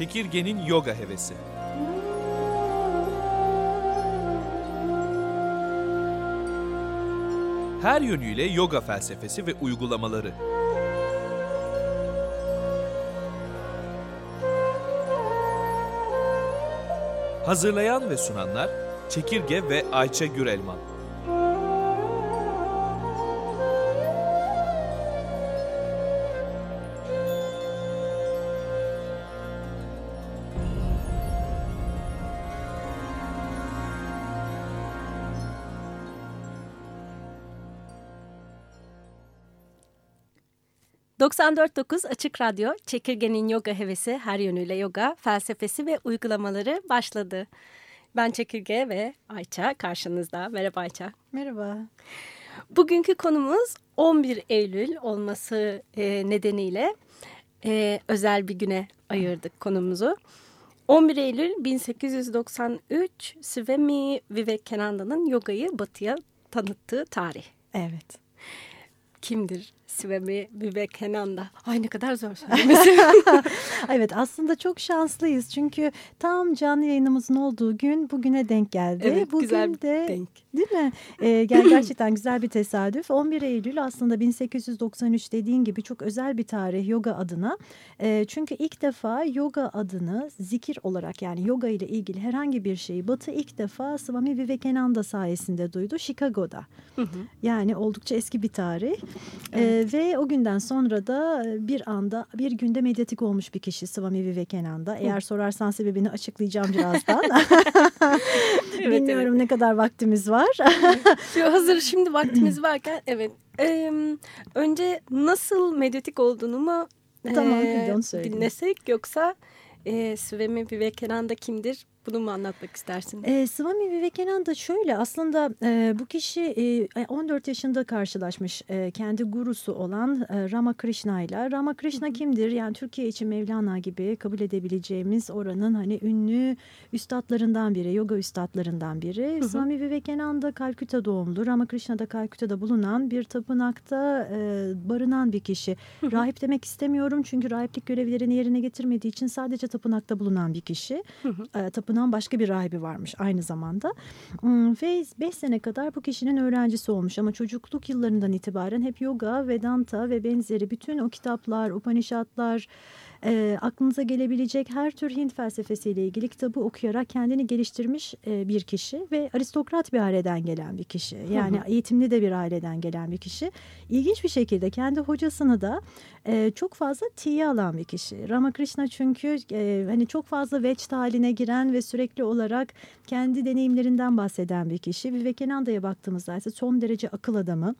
Çekirgenin yoga hevesi. Her yönüyle yoga felsefesi ve uygulamaları. Hazırlayan ve sunanlar Çekirge ve Ayça Gürelman. ...94.9 Açık Radyo, Çekirge'nin yoga hevesi, her yönüyle yoga, felsefesi ve uygulamaları başladı. Ben Çekirge ve Ayça karşınızda. Merhaba Ayça. Merhaba. Bugünkü konumuz 11 Eylül olması e, nedeniyle e, özel bir güne ayırdık konumuzu. 11 Eylül 1893 Swami Vivekananda'nın yogayı batıya tanıttığı tarih. Evet. Kimdir Swami Vivekananda? Ay ne kadar zor söylemesi. evet aslında çok şanslıyız çünkü tam canlı yayınımızın olduğu gün bugüne denk geldi. Evet Bugün güzel de, denk. Değil mi? Ee, gerçekten güzel bir tesadüf. 11 Eylül aslında 1893 dediğin gibi çok özel bir tarih yoga adına. E, çünkü ilk defa yoga adını zikir olarak yani yoga ile ilgili herhangi bir şeyi Batı ilk defa Swami Vivekananda sayesinde duydu Chicago'da. Hı hı. Yani oldukça eski bir tarih. Ee, Evet. Ve o günden sonra da bir anda bir günde medyatik olmuş bir kişi Swami Vivekananda. Eğer sorarsan sebebini açıklayacağım birazdan. Evet, Bilmiyorum ne kadar vaktimiz var. Şu hazır şimdi vaktimiz varken evet. Ee, önce nasıl medyatik olduğunu mu Tamam, e, dinlesek yoksa e, Swami Vivekananda kimdir? Bunu mu anlatmak istersin? E, Swami Vivekananda şöyle aslında e, bu kişi e, 14 yaşında karşılaşmış e, kendi gurusu olan e, Ramakrishna ile. Ramakrishna kimdir? Yani Türkiye için Mevlana gibi kabul edebileceğimiz oranın hani ünlü üstadlarından biri, yoga üstadlarından biri. hı. Swami Vivekananda Kalküta doğumlu. Ramakrishna da Kalküta'da bulunan bir tapınakta e, barınan bir kişi. Rahip demek istemiyorum çünkü rahiplik görevlerini yerine getirmediği için sadece tapınakta bulunan bir kişi. E, tapınağın başka bir rahibi varmış aynı zamanda. Hmm, Ve 5 sene kadar bu kişinin öğrencisi olmuş ama çocukluk yıllarından itibaren hep yoga, Vedanta ve benzeri bütün o kitaplar, Upanishadlar, e, aklınıza gelebilecek her tür Hint felsefesiyle ilgili kitabı okuyarak kendini geliştirmiş e, bir kişi ve aristokrat bir aileden gelen bir kişi. Yani Hı eğitimli de bir aileden gelen bir kişi. İlginç bir şekilde kendi hocasını da e, çok fazla tiye alan bir kişi. Ramakrishna çünkü e, hani çok fazla veçt haline giren ve sürekli olarak kendi deneyimlerinden bahseden bir kişi. Vivekananda'ya baktığımızda ise son derece akıl adamı.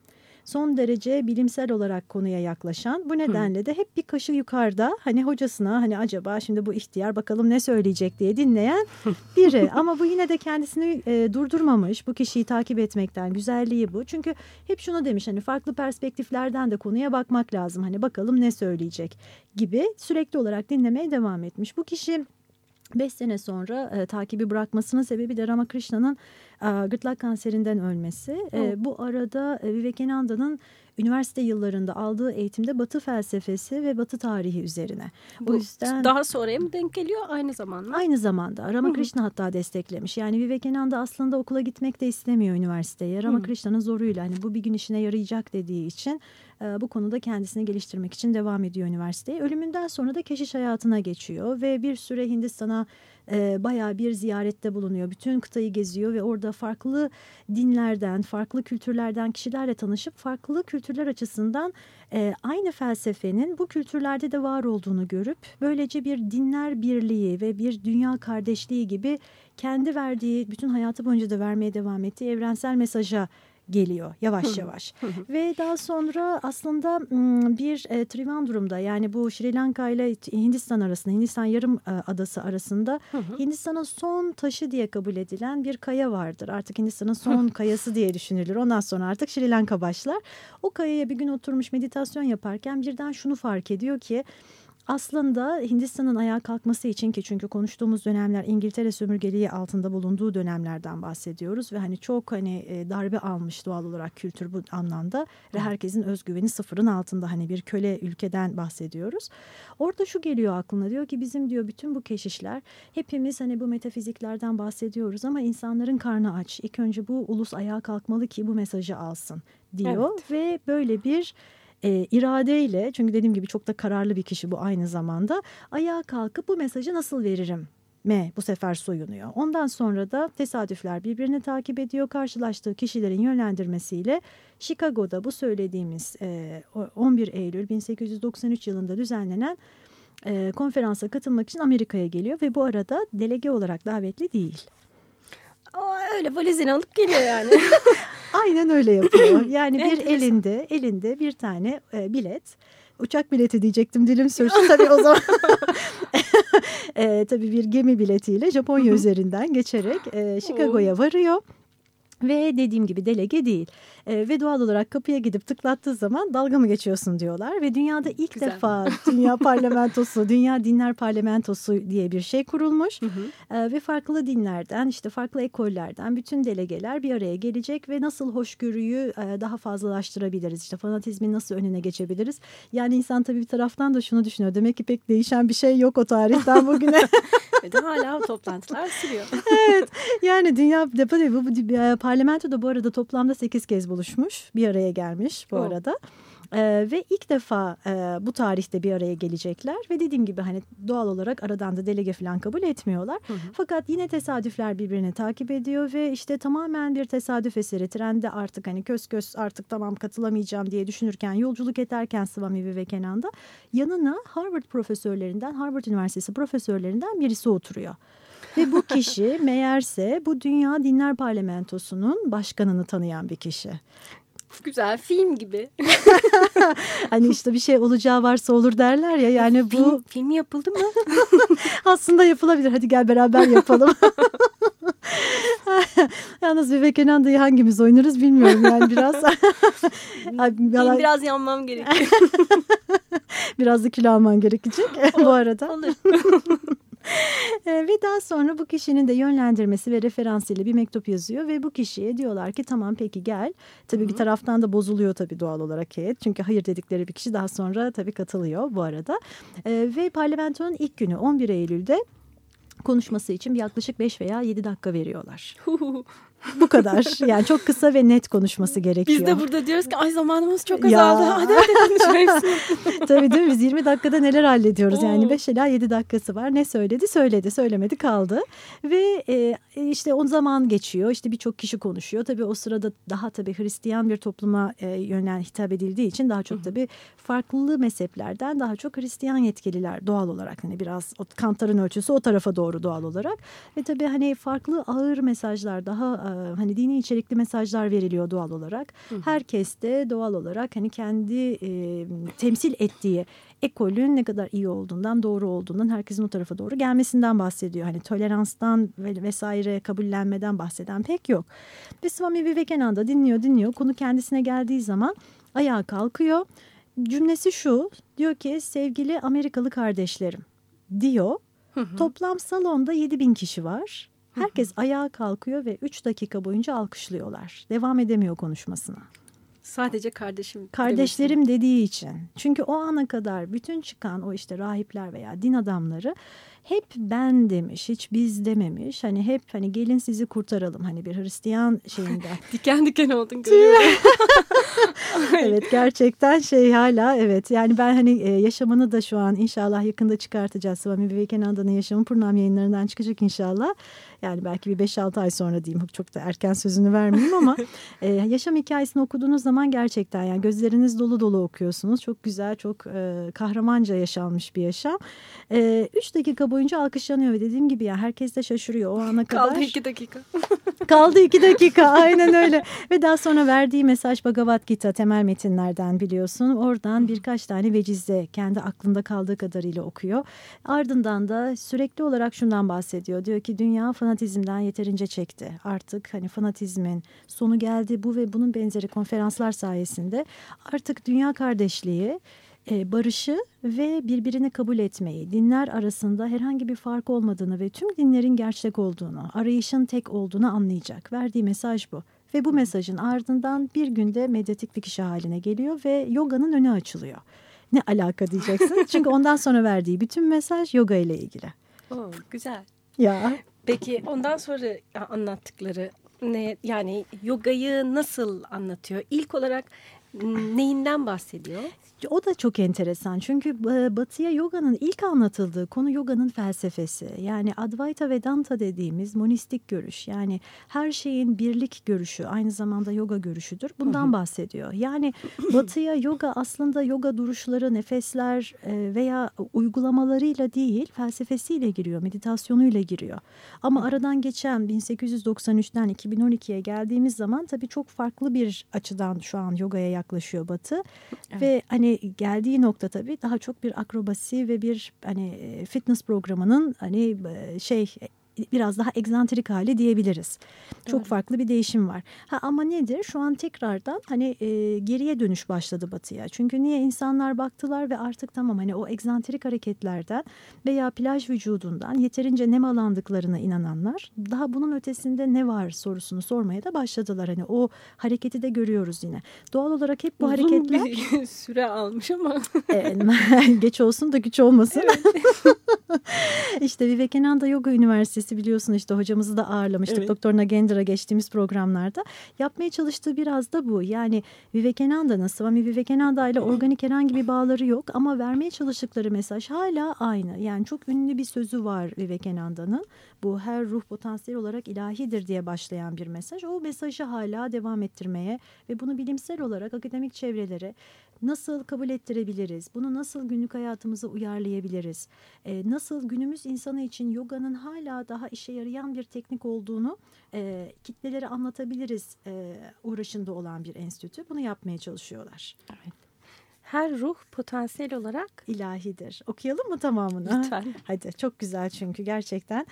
Son derece bilimsel olarak konuya yaklaşan. Bu nedenle de hep bir kaşı yukarıda hani hocasına hani acaba şimdi bu ihtiyar bakalım ne söyleyecek diye dinleyen biri. Ama bu yine de kendisini e, durdurmamış bu kişiyi takip etmekten güzelliği bu. Çünkü hep şunu demiş hani farklı perspektiflerden de konuya bakmak lazım. Hani bakalım ne söyleyecek gibi sürekli olarak dinlemeye devam etmiş. Bu kişi 5 sene sonra e, takibi bırakmasının sebebi de Ramakrishna'nın gırtlak kanserinden ölmesi. E, bu arada e, Vivekananda'nın üniversite yıllarında aldığı eğitimde Batı felsefesi ve Batı tarihi üzerine. Bu o yüzden daha sonraya mı denk geliyor aynı zamanda? aynı zamanda Ramakrishna hatta desteklemiş. Yani Vivekananda aslında okula gitmek de istemiyor üniversiteye. Ramakrishna'nın zoruyla hani bu bir gün işine yarayacak dediği için e, bu konuda kendisini geliştirmek için devam ediyor üniversiteye. Ölümünden sonra da keşiş hayatına geçiyor ve bir süre Hindistan'a e, bayağı bir ziyarette bulunuyor. Bütün kıtayı geziyor ve orada farklı dinlerden, farklı kültürlerden kişilerle tanışıp farklı kültürler açısından e, aynı felsefenin bu kültürlerde de var olduğunu görüp böylece bir dinler birliği ve bir dünya kardeşliği gibi kendi verdiği bütün hayatı boyunca da vermeye devam ettiği evrensel mesaja geliyor yavaş yavaş. Ve daha sonra aslında bir e, Trivandrum'da yani bu Sri Lanka ile Hindistan arasında Hindistan yarım e, adası arasında Hindistan'ın son taşı diye kabul edilen bir kaya vardır. Artık Hindistan'ın son kayası diye düşünülür. Ondan sonra artık Sri Lanka başlar. O kayaya bir gün oturmuş meditasyon yaparken birden şunu fark ediyor ki aslında Hindistan'ın ayağa kalkması için ki çünkü konuştuğumuz dönemler İngiltere sömürgeliği altında bulunduğu dönemlerden bahsediyoruz ve hani çok hani e, darbe almış doğal olarak kültür bu anlamda ve herkesin özgüveni sıfırın altında hani bir köle ülkeden bahsediyoruz. Orada şu geliyor aklına diyor ki bizim diyor bütün bu keşişler hepimiz hani bu metafiziklerden bahsediyoruz ama insanların karnı aç. İlk önce bu ulus ayağa kalkmalı ki bu mesajı alsın diyor evet. ve böyle bir e, iradeyle çünkü dediğim gibi çok da kararlı bir kişi bu aynı zamanda ayağa kalkıp bu mesajı nasıl veririm me bu sefer soyunuyor. Ondan sonra da tesadüfler birbirini takip ediyor. Karşılaştığı kişilerin yönlendirmesiyle Chicago'da bu söylediğimiz 11 Eylül 1893 yılında düzenlenen konferansa katılmak için Amerika'ya geliyor ve bu arada delege olarak davetli değil. Aa, öyle valizini alıp geliyor yani. Aynen öyle yapıyor. Yani bir elinde elinde bir tane e, bilet. Uçak bileti diyecektim dilim sürsün tabii o zaman. e, tabii bir gemi biletiyle Japonya üzerinden geçerek e, Chicago'ya varıyor. Ve dediğim gibi delege değil. E, ve doğal olarak kapıya gidip tıklattığı zaman dalga mı geçiyorsun diyorlar. Ve dünyada ilk Güzel. defa Dünya Parlamentosu, Dünya Dinler Parlamentosu diye bir şey kurulmuş. Hı hı. E, ve farklı dinlerden, işte farklı ekollerden bütün delegeler bir araya gelecek ve nasıl hoşgörüyü e, daha fazlalaştırabiliriz? İşte fanatizmin nasıl önüne geçebiliriz? Yani insan tabii bir taraftan da şunu düşünüyor. Demek ki pek değişen bir şey yok o tarihten bugüne. Ve de hala toplantılar sürüyor. evet. Yani dünya bu, bu, bu parlamento da bu arada toplamda 8 kez buluşmuş. Bir araya gelmiş bu oh. arada. Ee, ve ilk defa e, bu tarihte bir araya gelecekler ve dediğim gibi hani doğal olarak aradan da delege falan kabul etmiyorlar. Hı hı. Fakat yine tesadüfler birbirini takip ediyor ve işte tamamen bir tesadüf eseri trende artık hani kös kös artık tamam katılamayacağım diye düşünürken yolculuk ederken Swami Vivekananda yanına Harvard profesörlerinden Harvard Üniversitesi profesörlerinden birisi oturuyor. Ve bu kişi meğerse bu Dünya Dinler Parlamentosu'nun başkanını tanıyan bir kişi. Güzel film gibi. hani işte bir şey olacağı varsa olur derler ya yani film, bu. Film yapıldı mı? Aslında yapılabilir hadi gel beraber yapalım. Yalnız Vivekananda'yı hangimiz oynarız bilmiyorum yani biraz. Benim biraz yanmam gerekiyor. biraz da kilo alman gerekecek bu arada. Olur. ve daha sonra bu kişinin de yönlendirmesi ve referansıyla bir mektup yazıyor ve bu kişiye diyorlar ki tamam peki gel. Tabii Hı -hı. bir taraftan da bozuluyor tabii doğal olarak heyet. Çünkü hayır dedikleri bir kişi daha sonra tabii katılıyor bu arada. ve parlamentonun ilk günü 11 Eylül'de konuşması için yaklaşık 5 veya 7 dakika veriyorlar. Bu kadar. Yani çok kısa ve net konuşması gerekiyor. Biz de burada diyoruz ki ay zamanımız çok azaldı. Ya. Hadi hadi konuşalım. Tabii değil mi? Biz 20 dakikada neler hallediyoruz? Oo. Yani 5 ila 7 dakikası var. Ne söyledi? Söyledi. Söylemedi kaldı. Ve e, işte o zaman geçiyor. İşte birçok kişi konuşuyor. Tabii o sırada daha tabii Hristiyan bir topluma e, yönlen hitap edildiği için daha çok tabii farklı mezheplerden daha çok Hristiyan yetkililer doğal olarak hani biraz o kantarın ölçüsü o tarafa doğru doğal olarak ve tabii hani farklı ağır mesajlar daha hani dini içerikli mesajlar veriliyor doğal olarak. Hı hı. Herkes de doğal olarak hani kendi e, temsil ettiği ekolün ne kadar iyi olduğundan, doğru olduğundan, herkesin o tarafa doğru gelmesinden bahsediyor. Hani toleranstan ve vesaire kabullenmeden bahseden pek yok. Ve Swami Vivekananda dinliyor dinliyor. Konu kendisine geldiği zaman ayağa kalkıyor. Cümlesi şu diyor ki sevgili Amerikalı kardeşlerim diyor. Hı hı. Toplam salonda 7 bin kişi var. Herkes ayağa kalkıyor ve üç dakika boyunca alkışlıyorlar. Devam edemiyor konuşmasına. Sadece kardeşim. Kardeşlerim demesin. dediği için. Çünkü o ana kadar bütün çıkan o işte rahipler veya din adamları hep ben demiş, hiç biz dememiş. Hani hep hani gelin sizi kurtaralım hani bir Hristiyan şeyinden. diken diken oldun görüyorum. evet gerçekten şey hala evet yani ben hani e, yaşamını da şu an inşallah yakında çıkartacağız. Swami Vivekananda'nın yaşamı Purnam yayınlarından çıkacak inşallah. Yani belki bir 5-6 ay sonra diyeyim çok da erken sözünü vermeyeyim ama e, yaşam hikayesini okuduğunuz zaman gerçekten yani gözleriniz dolu dolu okuyorsunuz. Çok güzel çok e, kahramanca yaşanmış bir yaşam. 3 e, dakika boyunca alkışlanıyor ve dediğim gibi ya herkes de şaşırıyor o ana kadar. Kaldı 2 dakika. Kaldı 2 dakika aynen öyle ve daha sonra verdiği mesaj Bhagavad Gita temel metinlerden biliyorsun. Oradan birkaç tane vecizde kendi aklında kaldığı kadarıyla okuyor. Ardından da sürekli olarak şundan bahsediyor. Diyor ki dünya fanatizmden yeterince çekti. Artık hani fanatizmin sonu geldi bu ve bunun benzeri konferanslar sayesinde artık dünya kardeşliği barışı ve birbirini kabul etmeyi, dinler arasında herhangi bir fark olmadığını ve tüm dinlerin gerçek olduğunu, arayışın tek olduğunu anlayacak. Verdiği mesaj bu. Ve bu mesajın ardından bir günde medyatik bir kişi haline geliyor ve yoganın önü açılıyor. Ne alaka diyeceksin? Çünkü ondan sonra verdiği bütün mesaj yoga ile ilgili. Oo, güzel. Ya. Peki ondan sonra anlattıkları ne yani yogayı nasıl anlatıyor? İlk olarak neyinden bahsediyor? O da çok enteresan çünkü e, batıya yoganın ilk anlatıldığı konu yoganın felsefesi. Yani Advaita Vedanta dediğimiz monistik görüş yani her şeyin birlik görüşü aynı zamanda yoga görüşüdür. Bundan bahsediyor. Yani batıya yoga aslında yoga duruşları, nefesler e, veya uygulamalarıyla değil felsefesiyle giriyor, meditasyonuyla giriyor. Ama aradan geçen 1893'ten 2012'ye geldiğimiz zaman tabii çok farklı bir açıdan şu an yogaya yaklaşıyor Batı. Evet. Ve hani geldiği nokta tabii daha çok bir akrobasi ve bir hani fitness programının hani şey biraz daha egzantrik hali diyebiliriz. Doğru. Çok farklı bir değişim var. Ha, ama nedir? Şu an tekrardan hani e, geriye dönüş başladı batıya. Çünkü niye insanlar baktılar ve artık tamam hani o egzantrik hareketlerden veya plaj vücudundan yeterince nem alandıklarına inananlar daha bunun ötesinde ne var sorusunu sormaya da başladılar. Hani o hareketi de görüyoruz yine. Doğal olarak hep bu Uzun hareketler bir süre almış ama e, geç olsun da güç olmasın. Evet. işte Vivekananda Yoga Üniversitesi biliyorsun işte hocamızı da ağırlamıştık. Evet. Doktor Nagendra geçtiğimiz programlarda. Yapmaya çalıştığı biraz da bu. Yani Vivekananda'nın Swami Vivekananda ile organik herhangi bir bağları yok ama vermeye çalıştıkları mesaj hala aynı. Yani çok ünlü bir sözü var Vivekananda'nın. Bu her ruh potansiyel olarak ilahidir diye başlayan bir mesaj. O mesajı hala devam ettirmeye ve bunu bilimsel olarak akademik çevrelere nasıl kabul ettirebiliriz? Bunu nasıl günlük hayatımıza uyarlayabiliriz? E, nasıl günümüz insanı için yoganın hala daha işe yarayan bir teknik olduğunu e, kitlelere anlatabiliriz e, uğraşında olan bir enstitü. Bunu yapmaya çalışıyorlar. Evet. Her ruh potansiyel olarak ilahidir. Okuyalım mı tamamını? Lütfen. Hadi çok güzel çünkü gerçekten.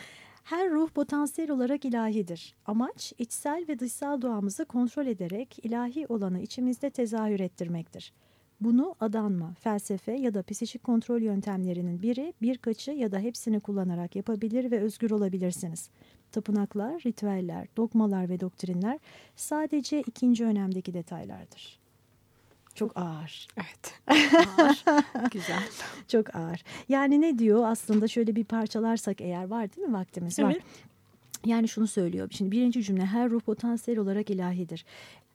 Her ruh potansiyel olarak ilahidir. Amaç içsel ve dışsal doğamızı kontrol ederek ilahi olanı içimizde tezahür ettirmektir. Bunu adanma, felsefe ya da psikik kontrol yöntemlerinin biri, birkaçı ya da hepsini kullanarak yapabilir ve özgür olabilirsiniz. Tapınaklar, ritüeller, dogmalar ve doktrinler sadece ikinci önemdeki detaylardır. Çok ağır. Evet. Ağır. Güzel. Çok ağır. Yani ne diyor aslında şöyle bir parçalarsak eğer var değil mi vaktimiz var. Evet. Yani şunu söylüyor. Şimdi birinci cümle her ruh potansiyel olarak ilahidir.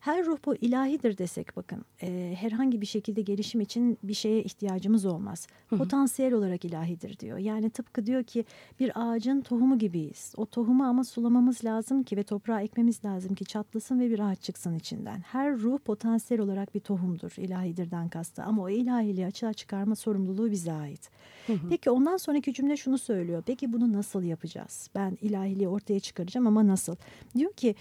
Her ruh bu ilahidir desek bakın e, herhangi bir şekilde gelişim için bir şeye ihtiyacımız olmaz. Hı hı. Potansiyel olarak ilahidir diyor. Yani tıpkı diyor ki bir ağacın tohumu gibiyiz. O tohumu ama sulamamız lazım ki ve toprağa ekmemiz lazım ki çatlasın ve bir ağaç çıksın içinden. Her ruh potansiyel olarak bir tohumdur ilahidirden kastı ama o ilahiliği açığa çıkarma sorumluluğu bize ait. Hı hı. Peki ondan sonraki cümle şunu söylüyor. Peki bunu nasıl yapacağız? Ben ilahiliği ortaya çıkaracağım ama nasıl? Diyor ki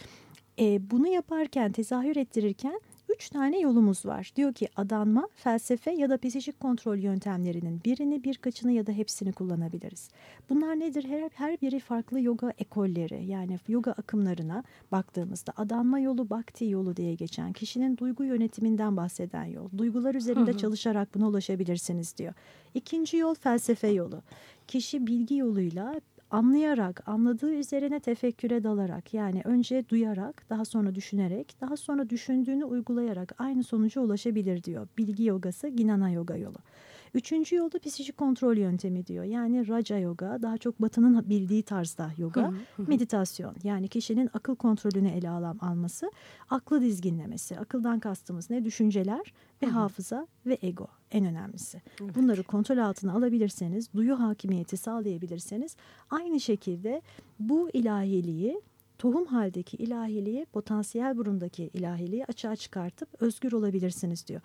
e, bunu yaparken, tezahür ettirirken üç tane yolumuz var. Diyor ki adanma, felsefe ya da psikik kontrol yöntemlerinin birini, birkaçını ya da hepsini kullanabiliriz. Bunlar nedir? Her, her biri farklı yoga ekolleri yani yoga akımlarına baktığımızda adanma yolu, bakti yolu diye geçen kişinin duygu yönetiminden bahseden yol. Duygular üzerinde hı hı. çalışarak buna ulaşabilirsiniz diyor. İkinci yol felsefe yolu. Kişi bilgi yoluyla anlayarak, anladığı üzerine tefekküre dalarak yani önce duyarak, daha sonra düşünerek, daha sonra düşündüğünü uygulayarak aynı sonuca ulaşabilir diyor. Bilgi yogası Ginana yoga yolu. Üçüncü yolda psikik kontrol yöntemi diyor. Yani Raja yoga daha çok batının bildiği tarzda yoga. Meditasyon yani kişinin akıl kontrolünü ele alan alması. Aklı dizginlemesi. Akıldan kastımız ne? Düşünceler ve hafıza ve ego en önemlisi. Evet. Bunları kontrol altına alabilirseniz, duyu hakimiyeti sağlayabilirseniz aynı şekilde bu ilahiliği tohum haldeki ilahiliği, potansiyel burundaki ilahiliği açığa çıkartıp özgür olabilirsiniz diyor.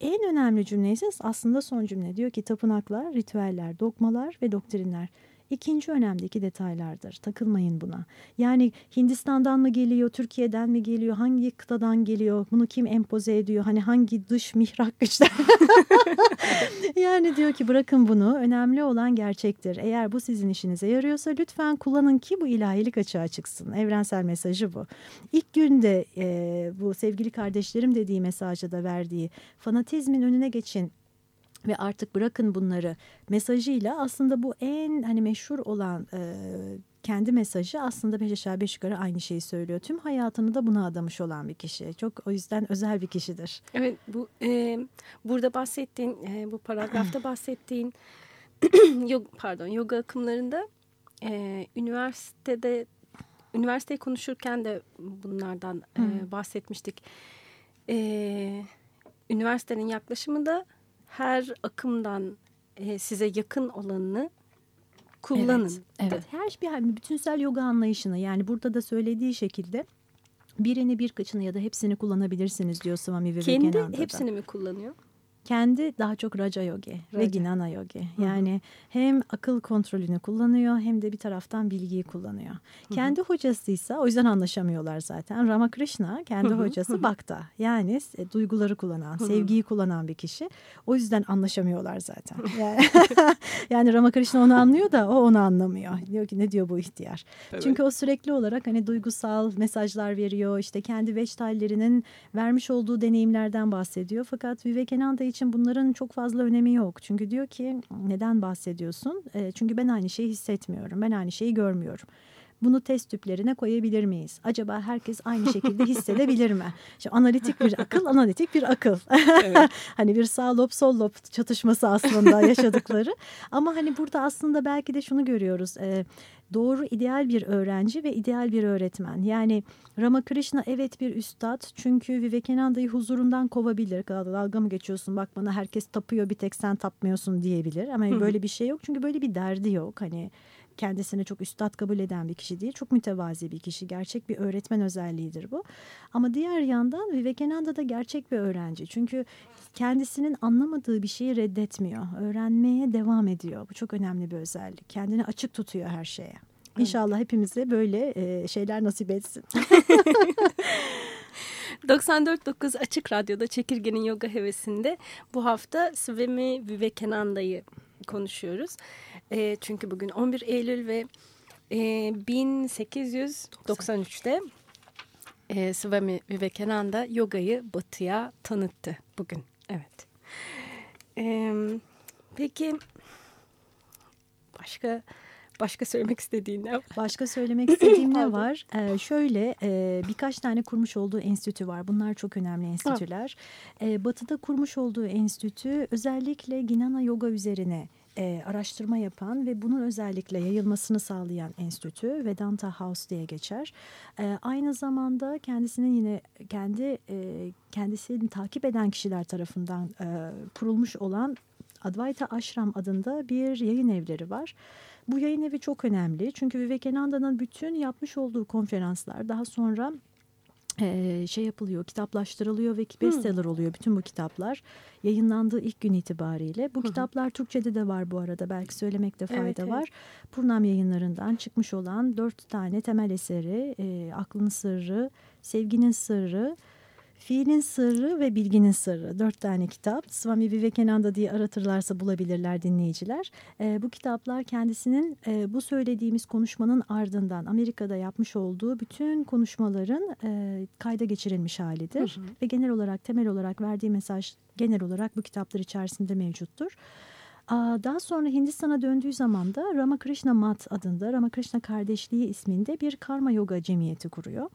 En önemli cümle ise aslında son cümle diyor ki tapınaklar, ritüeller, dogmalar ve doktrinler ikinci önemdeki detaylardır. Takılmayın buna. Yani Hindistan'dan mı geliyor, Türkiye'den mi geliyor, hangi kıtadan geliyor, bunu kim empoze ediyor, hani hangi dış mihrak güçler. yani diyor ki bırakın bunu, önemli olan gerçektir. Eğer bu sizin işinize yarıyorsa lütfen kullanın ki bu ilahilik açığa çıksın. Evrensel mesajı bu. İlk günde e, bu sevgili kardeşlerim dediği mesajda da verdiği fanatizmin önüne geçin ve artık bırakın bunları mesajıyla aslında bu en hani meşhur olan e, kendi mesajı aslında beş aşağı beş yukarı aynı şeyi söylüyor. Tüm hayatını da buna adamış olan bir kişi. Çok o yüzden özel bir kişidir. Evet bu e, burada bahsettiğin e, bu paragrafta bahsettiğin pardon yoga akımlarında e, üniversitede üniversiteyi konuşurken de bunlardan e, bahsetmiştik. E, üniversitenin yaklaşımı da her akımdan e, size yakın olanını kullanın. Evet, evet. her bir hani bütünsel yoga anlayışını yani burada da söylediği şekilde birini birkaçını ya da hepsini kullanabilirsiniz diyor Swami Vivekananda'da. Kendi hepsini mi kullanıyor? Kendi daha çok Raja Yogi Raja. ve Ginana Yogi. Yani Hı -hı. hem akıl kontrolünü kullanıyor hem de bir taraftan bilgiyi kullanıyor. Hı -hı. Kendi hocasıysa o yüzden anlaşamıyorlar zaten. Ramakrishna kendi Hı -hı. hocası Hı -hı. Bakta. Yani e, duyguları kullanan, Hı -hı. sevgiyi kullanan bir kişi. O yüzden anlaşamıyorlar zaten. Yani, yani Ramakrishna onu anlıyor da o onu anlamıyor. Diyor ki ne diyor bu ihtiyar? Evet. Çünkü o sürekli olarak hani duygusal mesajlar veriyor. İşte kendi veçtallerinin vermiş olduğu deneyimlerden bahsediyor. Fakat Vivekananda için bunların çok fazla önemi yok. Çünkü diyor ki neden bahsediyorsun? E, çünkü ben aynı şeyi hissetmiyorum. Ben aynı şeyi görmüyorum. Bunu test tüplerine koyabilir miyiz? Acaba herkes aynı şekilde hissedebilir mi? Şimdi analitik bir akıl, analitik bir akıl. Evet. hani bir sağ lob sol lob çatışması aslında yaşadıkları. Ama hani burada aslında belki de şunu görüyoruz. E, doğru ideal bir öğrenci ve ideal bir öğretmen. Yani Ramakrishna evet bir üstad çünkü Vivekananda'yı huzurundan kovabilir. Dalga mı geçiyorsun bak bana herkes tapıyor bir tek sen tapmıyorsun diyebilir. Ama Hı. böyle bir şey yok çünkü böyle bir derdi yok. Hani kendisini çok üstad kabul eden bir kişi değil. Çok mütevazi bir kişi. Gerçek bir öğretmen özelliğidir bu. Ama diğer yandan Vivekananda da gerçek bir öğrenci. Çünkü kendisinin anlamadığı bir şeyi reddetmiyor. Öğrenmeye devam ediyor. Bu çok önemli bir özellik. Kendini açık tutuyor her şeye. İnşallah hepimize böyle e, şeyler nasip etsin. 94.9 Açık Radyo'da Çekirge'nin yoga hevesinde bu hafta Swami Vivekananda'yı konuşuyoruz. E, çünkü bugün 11 Eylül ve e, 1893'te e, Swami Vivekananda yogayı batıya tanıttı bugün. Evet. E, peki başka başka söylemek istediğin ne var? Başka söylemek istediğim ne var? Ee, şöyle e, birkaç tane kurmuş olduğu enstitü var. Bunlar çok önemli enstitüler. Ee, batı'da kurmuş olduğu enstitü özellikle Ginana Yoga üzerine e, araştırma yapan ve bunun özellikle yayılmasını sağlayan enstitü Vedanta House diye geçer. E, aynı zamanda kendisinin yine kendi e, kendisini takip eden kişiler tarafından e, kurulmuş olan Advaita Ashram adında bir yayın evleri var. Bu yayın evi çok önemli çünkü Vivekananda'nın bütün yapmış olduğu konferanslar daha sonra e, şey yapılıyor, kitaplaştırılıyor ve bestseller hmm. oluyor bütün bu kitaplar. Yayınlandığı ilk gün itibariyle. Bu kitaplar Türkçe'de de var bu arada. Belki söylemekte fayda evet, var. Evet. Purnam yayınlarından çıkmış olan dört tane temel eseri. E, Aklın Sırrı, Sevginin Sırrı, Fiilin Sırrı ve Bilginin Sırrı. Dört tane kitap. Swami Vivekananda diye aratırlarsa bulabilirler dinleyiciler. E, bu kitaplar kendisinin e, bu söylediğimiz konuşmanın ardından Amerika'da yapmış olduğu bütün konuşmaların e, kayda geçirilmiş halidir. Hı hı. Ve genel olarak temel olarak verdiği mesaj genel olarak bu kitaplar içerisinde mevcuttur. Daha sonra Hindistan'a döndüğü zaman da Ramakrishna Mat adında Ramakrishna Kardeşliği isminde bir karma yoga cemiyeti kuruyor.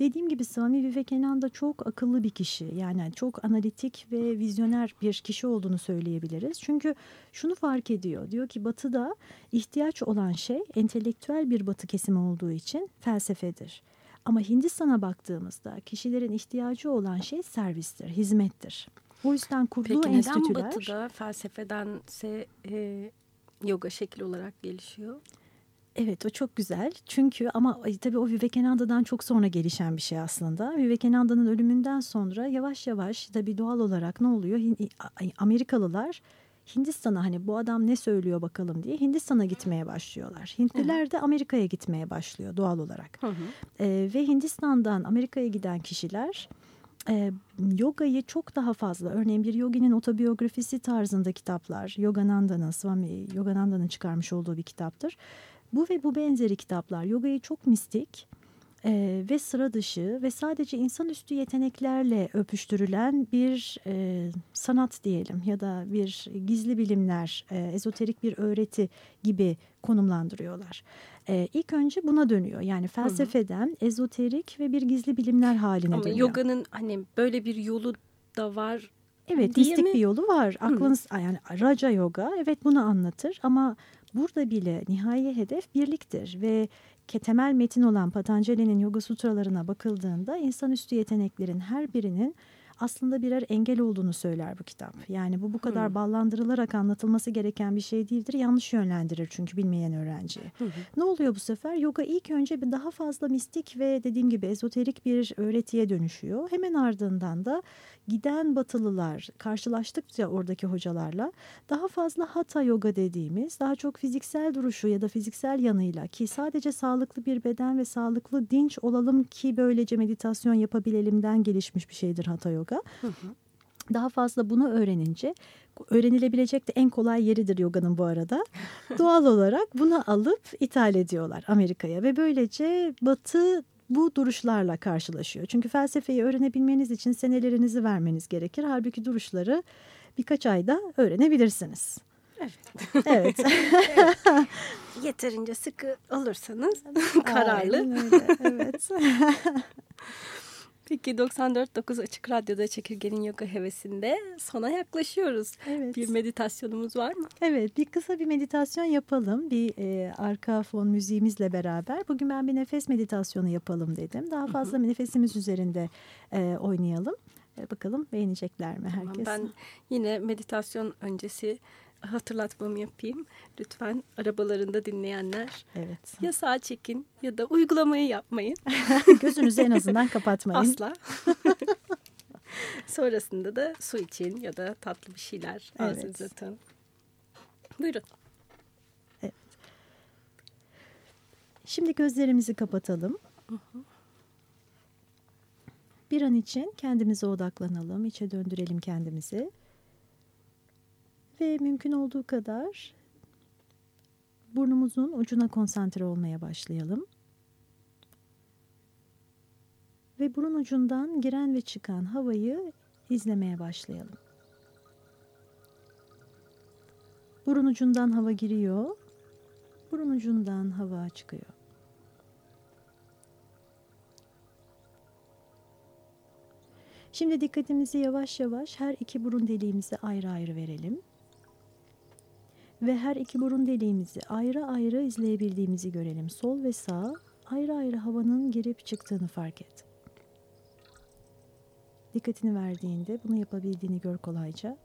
Dediğim gibi Swami Vivekananda çok akıllı bir kişi. Yani çok analitik ve vizyoner bir kişi olduğunu söyleyebiliriz. Çünkü şunu fark ediyor. Diyor ki batıda ihtiyaç olan şey entelektüel bir batı kesimi olduğu için felsefedir. Ama Hindistan'a baktığımızda kişilerin ihtiyacı olan şey servistir, hizmettir. O yüzden kurduğu Peki enstitüler... Peki neden batıda felsefedense e, yoga şekil olarak gelişiyor? Evet o çok güzel çünkü ama tabii o Vivekananda'dan çok sonra gelişen bir şey aslında. Vivekananda'nın ölümünden sonra yavaş yavaş tabii doğal olarak ne oluyor? Amerikalılar Hindistan'a hani bu adam ne söylüyor bakalım diye Hindistan'a gitmeye başlıyorlar. Hintliler de Amerika'ya gitmeye başlıyor doğal olarak. Hı hı. Ee, ve Hindistan'dan Amerika'ya giden kişiler e, yogayı çok daha fazla örneğin bir yoginin otobiyografisi tarzında kitaplar Yogananda'nın Swami Yogananda'nın çıkarmış olduğu bir kitaptır bu ve bu benzeri kitaplar yogayı çok mistik, e, ve sıra dışı ve sadece insanüstü yeteneklerle öpüştürülen bir e, sanat diyelim ya da bir gizli bilimler, e, ezoterik bir öğreti gibi konumlandırıyorlar. E, ilk önce buna dönüyor. Yani felsefeden hı hı. ezoterik ve bir gizli bilimler haline Ama dönüyor. Ama yoganın hani böyle bir yolu da var Evet, mistik bir yolu var. Aklınız Hı. yani Raja Yoga evet bunu anlatır ama burada bile nihai hedef birliktir ve temel metin olan Patanjali'nin Yoga Sutralarına bakıldığında insanüstü yeteneklerin her birinin aslında birer engel olduğunu söyler bu kitap. Yani bu bu kadar hmm. ballandırılarak anlatılması gereken bir şey değildir. Yanlış yönlendirir çünkü bilmeyen öğrenciyi. Hmm. Ne oluyor bu sefer? Yoga ilk önce bir daha fazla mistik ve dediğim gibi ezoterik bir öğretiye dönüşüyor. Hemen ardından da giden batılılar karşılaştıkça oradaki hocalarla daha fazla hatha yoga dediğimiz daha çok fiziksel duruşu ya da fiziksel yanıyla ki sadece sağlıklı bir beden ve sağlıklı dinç olalım ki böylece meditasyon yapabilelimden gelişmiş bir şeydir hatha yoga. Hı hı. Daha fazla bunu öğrenince öğrenilebilecek de en kolay yeridir yoganın bu arada. Doğal olarak bunu alıp ithal ediyorlar Amerika'ya ve böylece Batı bu duruşlarla karşılaşıyor. Çünkü felsefeyi öğrenebilmeniz için senelerinizi vermeniz gerekir. Halbuki duruşları birkaç ayda öğrenebilirsiniz. Evet. Evet. evet. Yeterince sıkı olursanız kararlı. öyle. Evet. Peki 94.9 Açık Radyo'da Çekirge'nin Yoga Hevesi'nde sona yaklaşıyoruz. Evet. Bir meditasyonumuz var mı? Evet bir kısa bir meditasyon yapalım. Bir e, arka fon müziğimizle beraber. Bugün ben bir nefes meditasyonu yapalım dedim. Daha fazla Hı -hı. nefesimiz üzerinde e, oynayalım. E, bakalım beğenecekler mi herkes? Tamam, ben yine meditasyon öncesi hatırlatmamı yapayım. Lütfen arabalarında dinleyenler evet. ya sağ çekin ya da uygulamayı yapmayın. Gözünüzü en azından kapatmayın. Asla. Sonrasında da su için ya da tatlı bir şeyler evet. ağzınıza atın. Buyurun. Evet. Şimdi gözlerimizi kapatalım. Bir an için kendimize odaklanalım, içe döndürelim kendimizi ve mümkün olduğu kadar burnumuzun ucuna konsantre olmaya başlayalım. Ve burun ucundan giren ve çıkan havayı izlemeye başlayalım. Burun ucundan hava giriyor, burun ucundan hava çıkıyor. Şimdi dikkatimizi yavaş yavaş her iki burun deliğimize ayrı ayrı verelim ve her iki burun deliğimizi ayrı ayrı izleyebildiğimizi görelim. Sol ve sağ ayrı ayrı havanın girip çıktığını fark et. Dikkatini verdiğinde bunu yapabildiğini gör kolayca.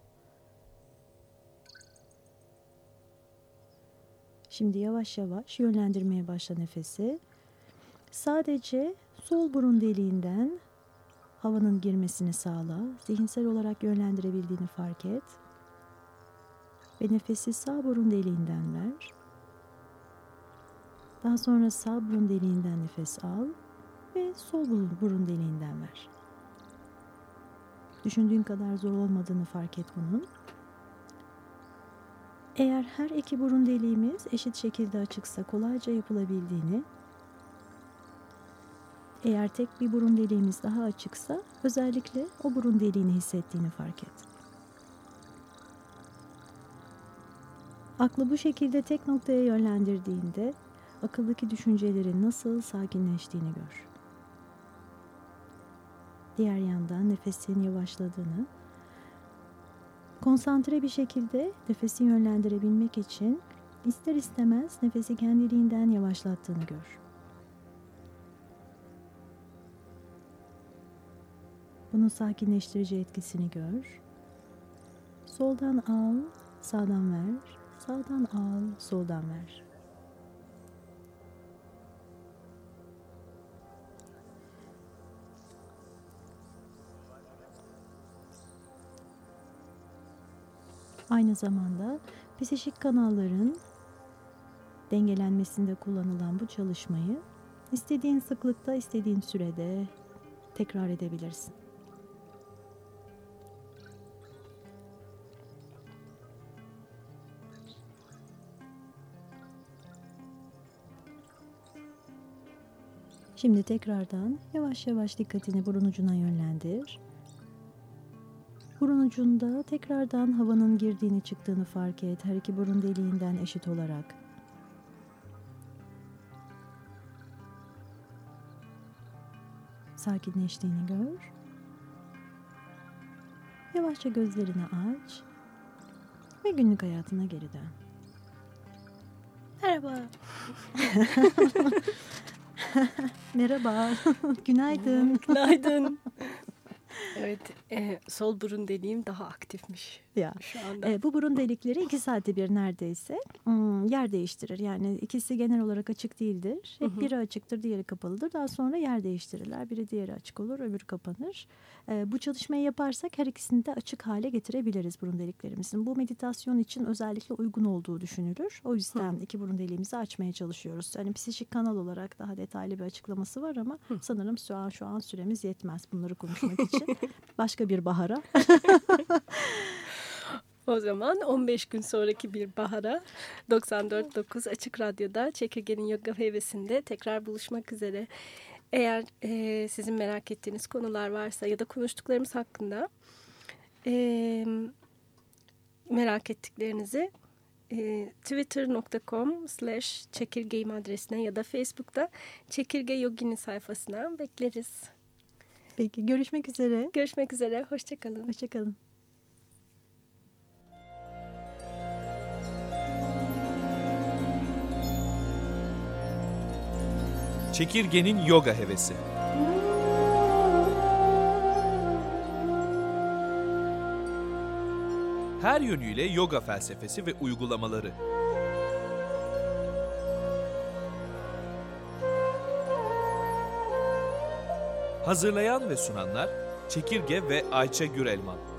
Şimdi yavaş yavaş yönlendirmeye başla nefesi. Sadece sol burun deliğinden havanın girmesini sağla. Zihinsel olarak yönlendirebildiğini fark et. Ve nefesi sağ burun deliğinden ver. Daha sonra sağ burun deliğinden nefes al ve sol burun deliğinden ver. Düşündüğün kadar zor olmadığını fark et bunun. Eğer her iki burun deliğimiz eşit şekilde açıksa kolayca yapılabildiğini, eğer tek bir burun deliğimiz daha açıksa özellikle o burun deliğini hissettiğini fark et. Aklı bu şekilde tek noktaya yönlendirdiğinde akıldaki düşüncelerin nasıl sakinleştiğini gör. Diğer yandan nefesin yavaşladığını, konsantre bir şekilde nefesi yönlendirebilmek için ister istemez nefesi kendiliğinden yavaşlattığını gör. Bunun sakinleştirici etkisini gör. Soldan al, sağdan ver. Sağdan al, soldan ver. Aynı zamanda psişik kanalların dengelenmesinde kullanılan bu çalışmayı istediğin sıklıkta, istediğin sürede tekrar edebilirsin. Şimdi tekrardan yavaş yavaş dikkatini burun ucuna yönlendir. Burun ucunda tekrardan havanın girdiğini çıktığını fark et. Her iki burun deliğinden eşit olarak. Sakinleştiğini gör. Yavaşça gözlerini aç ve günlük hayatına geri dön. Merhaba. Merhaba, günaydın. Günaydın. evet, e, sol burun deliğim daha aktifmiş Ya. şu anda. E, bu burun delikleri iki saatte bir neredeyse hmm, yer değiştirir. Yani ikisi genel olarak açık değildir. Hep Hı hı. biri açıktır, diğeri kapalıdır. Daha sonra yer değiştirirler. Biri diğeri açık olur, öbürü kapanır. E, bu çalışmayı yaparsak her ikisini de açık hale getirebiliriz burun deliklerimizin. Bu meditasyon için özellikle uygun olduğu düşünülür. O yüzden iki burun deliğimizi açmaya çalışıyoruz. Yani psikik kanal olarak daha detaylı bir açıklaması var ama sanırım şu an şu an süremiz yetmez bunları konuşmak için. Başka bir bahara O zaman 15 gün sonraki bir bahara 94.9 Açık Radyo'da Çekirge'nin Yoga Hevesi'nde tekrar buluşmak üzere. Eğer e, sizin merak ettiğiniz konular varsa ya da konuştuklarımız hakkında e, merak ettiklerinizi e, twitter.com slash çekirgeyim adresine ya da Facebook'ta Çekirge Yogini sayfasına bekleriz. Peki görüşmek üzere. Görüşmek üzere, hoşçakalın. Hoşçakalın. Çekirgenin Yoga Hevesi. Her yönüyle yoga felsefesi ve uygulamaları. Hazırlayan ve sunanlar Çekirge ve Ayça Gürelman.